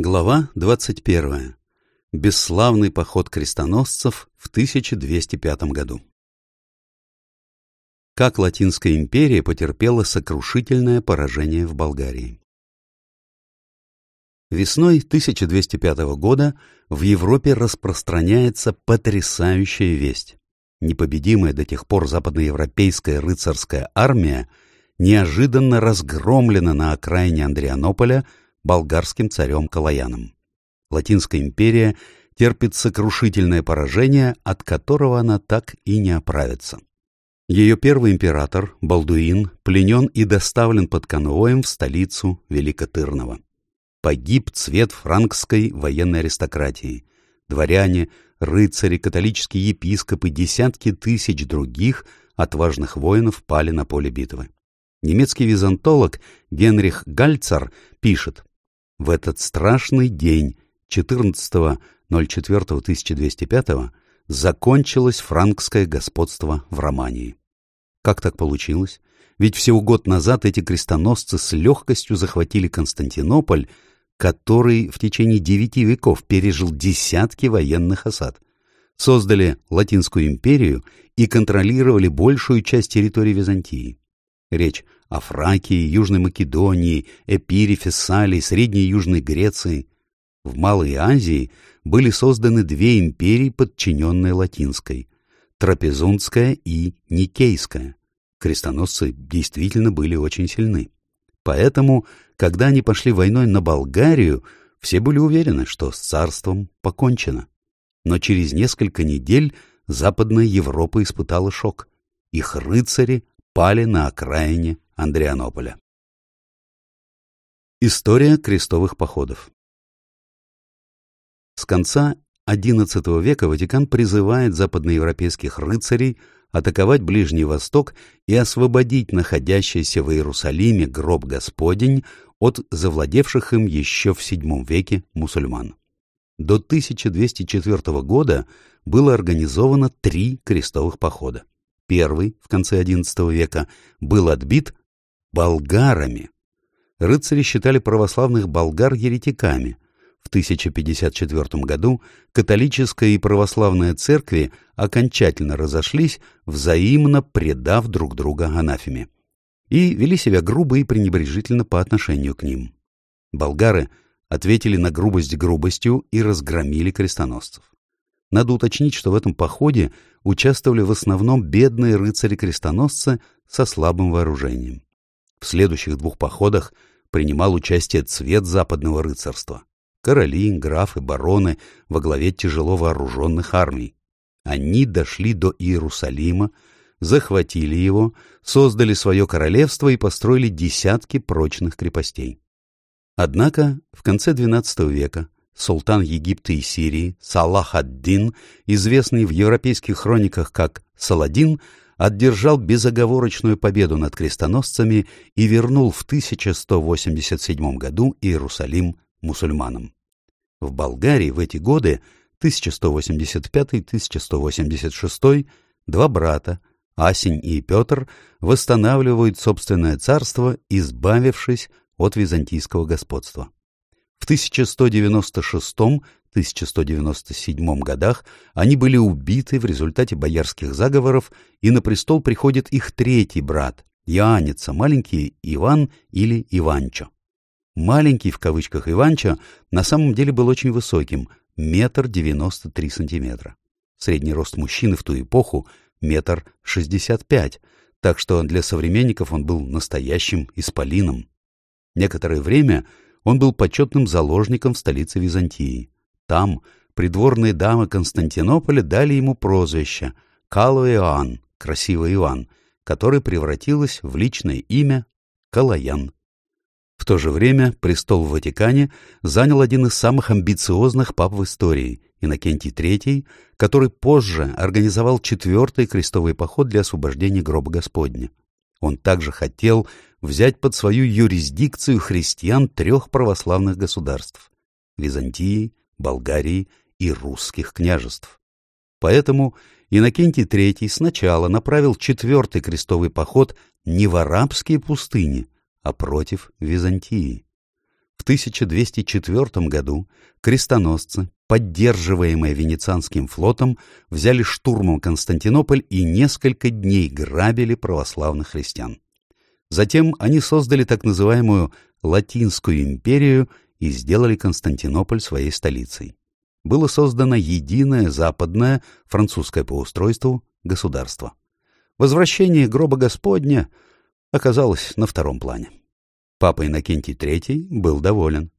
Глава 21. Бесславный поход крестоносцев в 1205 году. Как Латинская империя потерпела сокрушительное поражение в Болгарии. Весной 1205 года в Европе распространяется потрясающая весть. Непобедимая до тех пор западноевропейская рыцарская армия неожиданно разгромлена на окраине Андрианополя болгарским царем Калаяном. Латинская империя терпит сокрушительное поражение, от которого она так и не оправится. Ее первый император, Балдуин, пленен и доставлен под конвоем в столицу Великотырного. Погиб цвет франкской военной аристократии. Дворяне, рыцари, католические епископы, десятки тысяч других отважных воинов пали на поле битвы. Немецкий византолог Генрих Гальцер пишет, «В этот страшный день, 14.04.1205, закончилось франкское господство в Романии. Как так получилось? Ведь всего год назад эти крестоносцы с легкостью захватили Константинополь, который в течение девяти веков пережил десятки военных осад. Создали Латинскую империю и контролировали большую часть территории Византии. Речь о Фракии, Южной Македонии, Эпире, Фессалии, Средней Южной Греции. В Малой Азии были созданы две империи, подчиненные латинской – Трапезундская и Никейская. Крестоносцы действительно были очень сильны. Поэтому, когда они пошли войной на Болгарию, все были уверены, что с царством покончено. Но через несколько недель Западная Европа испытала шок. Их рыцари пали на окраине Андрианополя. История крестовых походов С конца XI века Ватикан призывает западноевропейских рыцарей атаковать Ближний Восток и освободить находящийся в Иерусалиме гроб Господень от завладевших им еще в VII веке мусульман. До 1204 года было организовано три крестовых похода первый в конце XI века, был отбит болгарами. Рыцари считали православных болгар еретиками. В 1054 году католическая и православная церкви окончательно разошлись, взаимно предав друг друга анафеме, и вели себя грубо и пренебрежительно по отношению к ним. Болгары ответили на грубость грубостью и разгромили крестоносцев. Надо уточнить, что в этом походе участвовали в основном бедные рыцари-крестоносцы со слабым вооружением. В следующих двух походах принимал участие цвет западного рыцарства. Короли, графы, бароны во главе тяжело вооруженных армий. Они дошли до Иерусалима, захватили его, создали свое королевство и построили десятки прочных крепостей. Однако в конце XII века султан Египта и Сирии Салах ад-Дин, известный в европейских хрониках как Саладин, одержал безоговорочную победу над крестоносцами и вернул в 1187 году Иерусалим мусульманам. В Болгарии в эти годы, 1185-1186, два брата, Асень и Петр, восстанавливают собственное царство, избавившись от византийского господства. В 1196-1197 годах они были убиты в результате боярских заговоров, и на престол приходит их третий брат, Иоанница, маленький Иван или Иванчо. Маленький в кавычках Иванчо на самом деле был очень высоким, метр девяносто три сантиметра. Средний рост мужчины в ту эпоху метр шестьдесят пять, так что для современников он был настоящим исполином. Некоторое время он был почетным заложником в столице Византии. Там придворные дамы Константинополя дали ему прозвище Кало Иоанн, красивый Иван, которое превратилось в личное имя Калаян. В то же время престол в Ватикане занял один из самых амбициозных пап в истории, Иннокентий III, который позже организовал четвертый крестовый поход для освобождения гроба Господня. Он также хотел взять под свою юрисдикцию христиан трех православных государств – Византии, Болгарии и русских княжеств. Поэтому Иннокентий III сначала направил четвертый крестовый поход не в арабские пустыни, а против Византии. В 1204 году крестоносцы, поддерживаемые Венецианским флотом, взяли штурмом Константинополь и несколько дней грабили православных христиан. Затем они создали так называемую Латинскую империю и сделали Константинополь своей столицей. Было создано единое западное, французское по устройству, государство. Возвращение гроба Господня оказалось на втором плане. Папа Иннокентий III был доволен.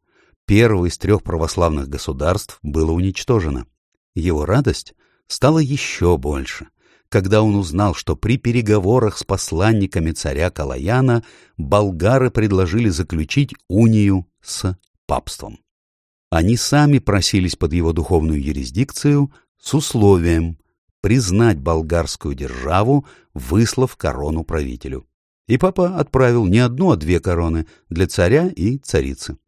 Первое из трех православных государств было уничтожено. Его радость стала еще больше, когда он узнал, что при переговорах с посланниками царя Калаяна болгары предложили заключить унию с папством. Они сами просились под его духовную юрисдикцию с условием признать болгарскую державу, выслав корону правителю. И папа отправил не одну, а две короны для царя и царицы.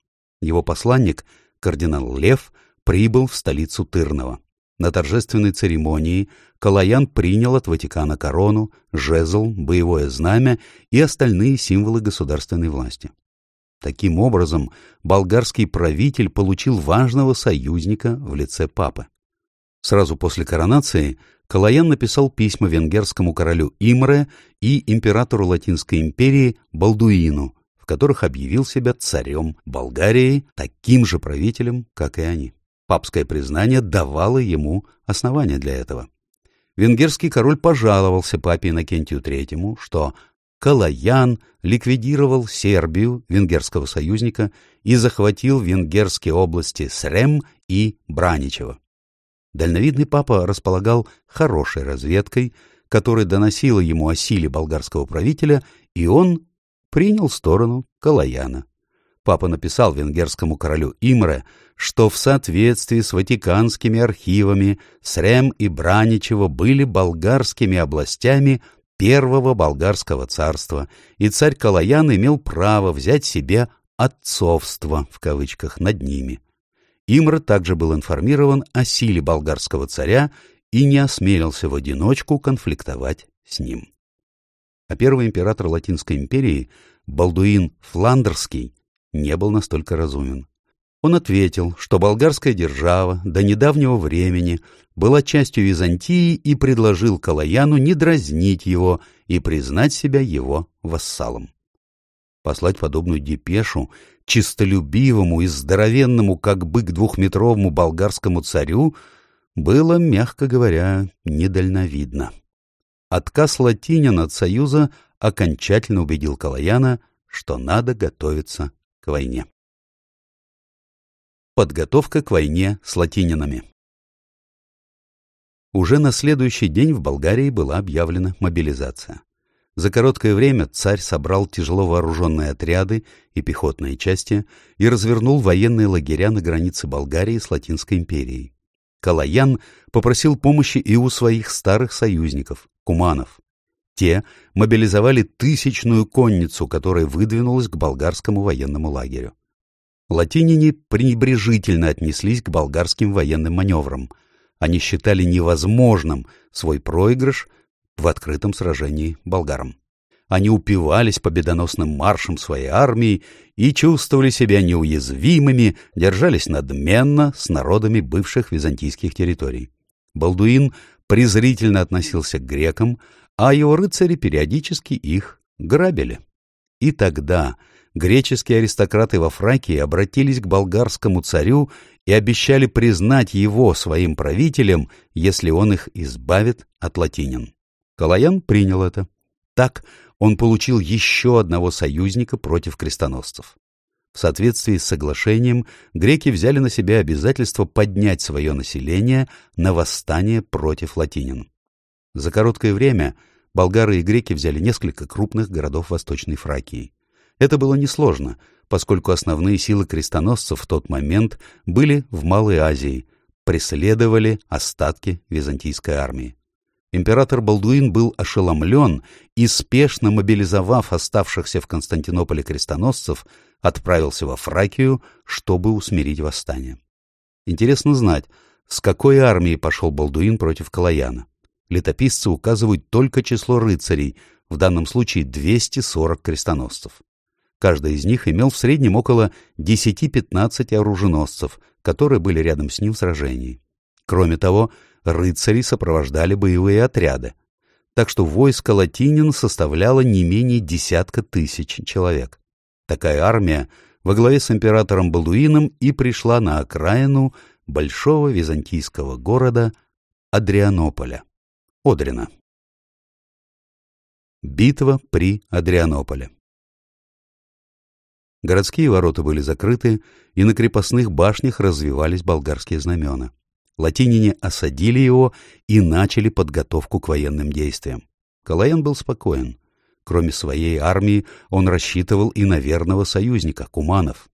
Его посланник, кардинал Лев, прибыл в столицу Тырного. На торжественной церемонии Калаян принял от Ватикана корону, жезл, боевое знамя и остальные символы государственной власти. Таким образом, болгарский правитель получил важного союзника в лице папы. Сразу после коронации Калаян написал письма венгерскому королю Имре и императору Латинской империи Балдуину, в которых объявил себя царем Болгарии, таким же правителем, как и они. Папское признание давало ему основания для этого. Венгерский король пожаловался папе Иннокентию III, что Калаян ликвидировал Сербию, венгерского союзника, и захватил венгерские области Срем и Браничево. Дальновидный папа располагал хорошей разведкой, которая доносила ему о силе болгарского правителя, и он принял сторону Калаяна. Папа написал венгерскому королю Имре, что в соответствии с ватиканскими архивами Срем и Браничево были болгарскими областями первого болгарского царства, и царь Калаян имел право взять себе «отцовство» в кавычках над ними. Имра также был информирован о силе болгарского царя и не осмелился в одиночку конфликтовать с ним. А первый император Латинской империи, Балдуин Фландерский, не был настолько разумен. Он ответил, что болгарская держава до недавнего времени была частью Византии и предложил Калаяну не дразнить его и признать себя его вассалом. Послать подобную депешу чистолюбивому и здоровенному, как бык двухметровому болгарскому царю, было, мягко говоря, недальновидно. Отказ латинин от союза окончательно убедил Калаяна, что надо готовиться к войне. Подготовка к войне с латининами Уже на следующий день в Болгарии была объявлена мобилизация. За короткое время царь собрал тяжело вооруженные отряды и пехотные части и развернул военные лагеря на границе Болгарии с Латинской империей. Калаян попросил помощи и у своих старых союзников, куманов. Те мобилизовали тысячную конницу, которая выдвинулась к болгарскому военному лагерю. Латинине пренебрежительно отнеслись к болгарским военным маневрам. Они считали невозможным свой проигрыш в открытом сражении болгарам. Они упивались победоносным маршем своей армии и чувствовали себя неуязвимыми, держались надменно с народами бывших византийских территорий. Балдуин презрительно относился к грекам, а его рыцари периодически их грабили. И тогда греческие аристократы во Фракии обратились к болгарскому царю и обещали признать его своим правителем, если он их избавит от латинин. Калаян принял это. Так он получил еще одного союзника против крестоносцев. В соответствии с соглашением греки взяли на себя обязательство поднять свое население на восстание против латинин. За короткое время болгары и греки взяли несколько крупных городов Восточной Фракии. Это было несложно, поскольку основные силы крестоносцев в тот момент были в Малой Азии, преследовали остатки византийской армии император Балдуин был ошеломлен и, спешно мобилизовав оставшихся в Константинополе крестоносцев, отправился во Фракию, чтобы усмирить восстание. Интересно знать, с какой армией пошел Балдуин против Калаяна. Летописцы указывают только число рыцарей, в данном случае 240 крестоносцев. Каждый из них имел в среднем около 10-15 оруженосцев, которые были рядом с ним в сражении. Кроме того, рыцари сопровождали боевые отряды. Так что войско латинин составляло не менее десятка тысяч человек. Такая армия во главе с императором Балуином и пришла на окраину большого византийского города Адрианополя, Одрина. Битва при Адрианополе Городские ворота были закрыты, и на крепостных башнях развивались болгарские знамена. Латинине осадили его и начали подготовку к военным действиям. Калаян был спокоен. Кроме своей армии, он рассчитывал и на верного союзника, куманов.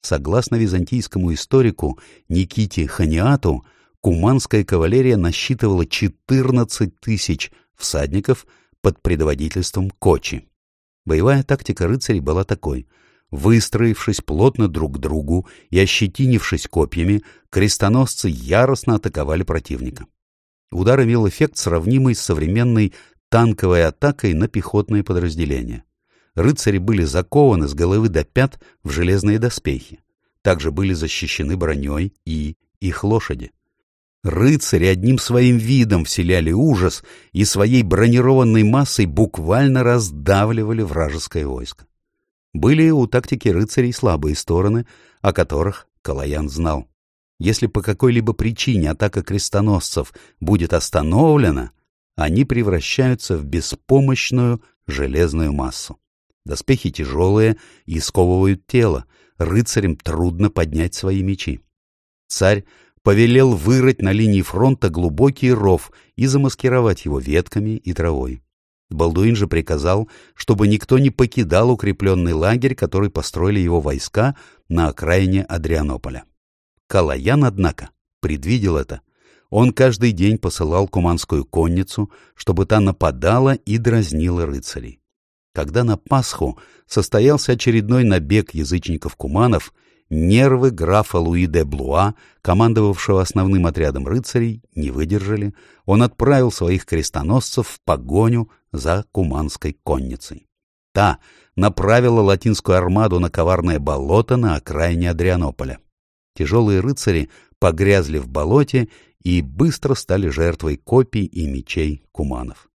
Согласно византийскому историку Никите Ханиату, куманская кавалерия насчитывала 14 тысяч всадников под предводительством Кочи. Боевая тактика рыцарей была такой — Выстроившись плотно друг к другу и ощетинившись копьями, крестоносцы яростно атаковали противника. Удар имел эффект, сравнимый с современной танковой атакой на пехотные подразделения. Рыцари были закованы с головы до пят в железные доспехи. Также были защищены броней и их лошади. Рыцари одним своим видом вселяли ужас и своей бронированной массой буквально раздавливали вражеское войско. Были у тактики рыцарей слабые стороны, о которых Калаян знал. Если по какой-либо причине атака крестоносцев будет остановлена, они превращаются в беспомощную железную массу. Доспехи тяжелые и сковывают тело, рыцарям трудно поднять свои мечи. Царь повелел вырыть на линии фронта глубокий ров и замаскировать его ветками и травой. Балдуин же приказал, чтобы никто не покидал укрепленный лагерь, который построили его войска на окраине Адрианополя. Калаян, однако, предвидел это. Он каждый день посылал куманскую конницу, чтобы та нападала и дразнила рыцарей. Когда на Пасху состоялся очередной набег язычников-куманов, нервы графа Луи де Блуа, командовавшего основным отрядом рыцарей, не выдержали. Он отправил своих крестоносцев в погоню за куманской конницей. Та направила латинскую армаду на коварное болото на окраине Адрианополя. Тяжелые рыцари погрязли в болоте и быстро стали жертвой копий и мечей куманов.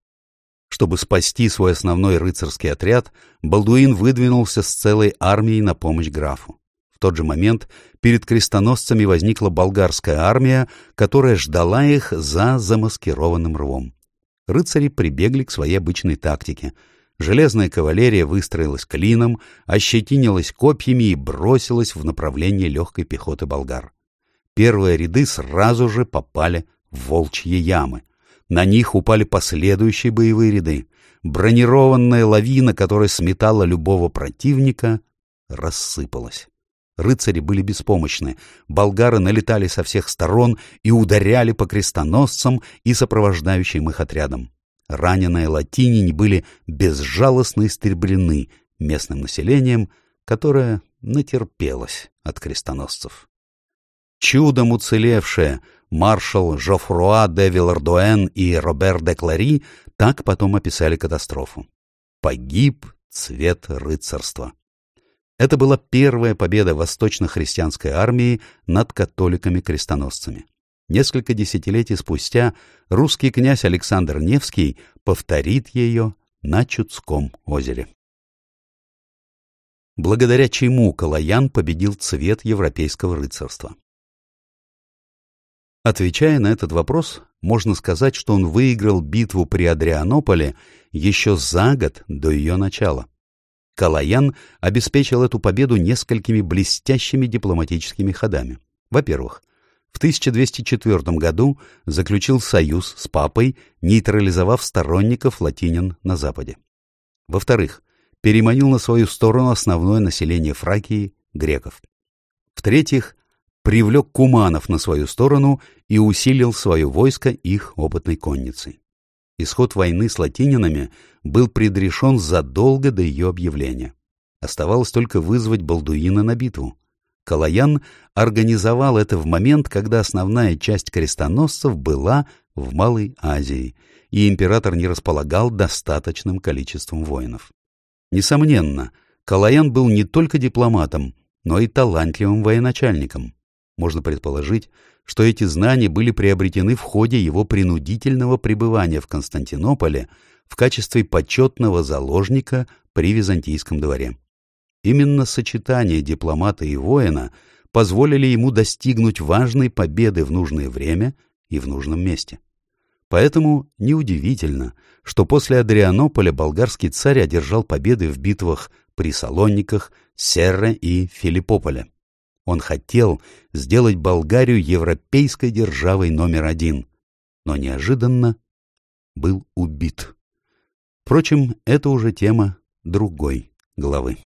Чтобы спасти свой основной рыцарский отряд, Балдуин выдвинулся с целой армией на помощь графу. Тот же момент перед крестоносцами возникла болгарская армия, которая ждала их за замаскированным рвом рыцари прибегли к своей обычной тактике. Железная кавалерия выстроилась клином, ощетинилась копьями и бросилась в направлении легкой пехоты болгар. Первые ряды сразу же попали в волчьи ямы. На них упали последующие боевые ряды. Бронированная лавина, которая сметала любого противника, рассыпалась. Рыцари были беспомощны, болгары налетали со всех сторон и ударяли по крестоносцам и сопровождающим их отрядам. Раненые латинини были безжалостно истреблены местным населением, которое натерпелось от крестоносцев. Чудом уцелевшие маршал Жофруа де Вилардуэн и Робер де Клари так потом описали катастрофу. Погиб цвет рыцарства. Это была первая победа восточно-христианской армии над католиками-крестоносцами. Несколько десятилетий спустя русский князь Александр Невский повторит ее на Чудском озере. Благодаря чему Калаян победил цвет европейского рыцарства? Отвечая на этот вопрос, можно сказать, что он выиграл битву при Адрианополе еще за год до ее начала. Калаян обеспечил эту победу несколькими блестящими дипломатическими ходами. Во-первых, в 1204 году заключил союз с папой, нейтрализовав сторонников латинин на Западе. Во-вторых, переманил на свою сторону основное население Фракии – греков. В-третьих, привлек куманов на свою сторону и усилил свое войско их опытной конницей. Исход войны с латининами был предрешен задолго до ее объявления. Оставалось только вызвать Балдуина на битву. Калаян организовал это в момент, когда основная часть крестоносцев была в Малой Азии, и император не располагал достаточным количеством воинов. Несомненно, Калаян был не только дипломатом, но и талантливым военачальником. Можно предположить, что эти знания были приобретены в ходе его принудительного пребывания в Константинополе в качестве почетного заложника при византийском дворе. Именно сочетание дипломата и воина позволили ему достигнуть важной победы в нужное время и в нужном месте. Поэтому неудивительно, что после Адрианополя болгарский царь одержал победы в битвах при Салониках, Серре и Филиппополе. Он хотел сделать Болгарию европейской державой номер один, но неожиданно был убит. Впрочем, это уже тема другой главы.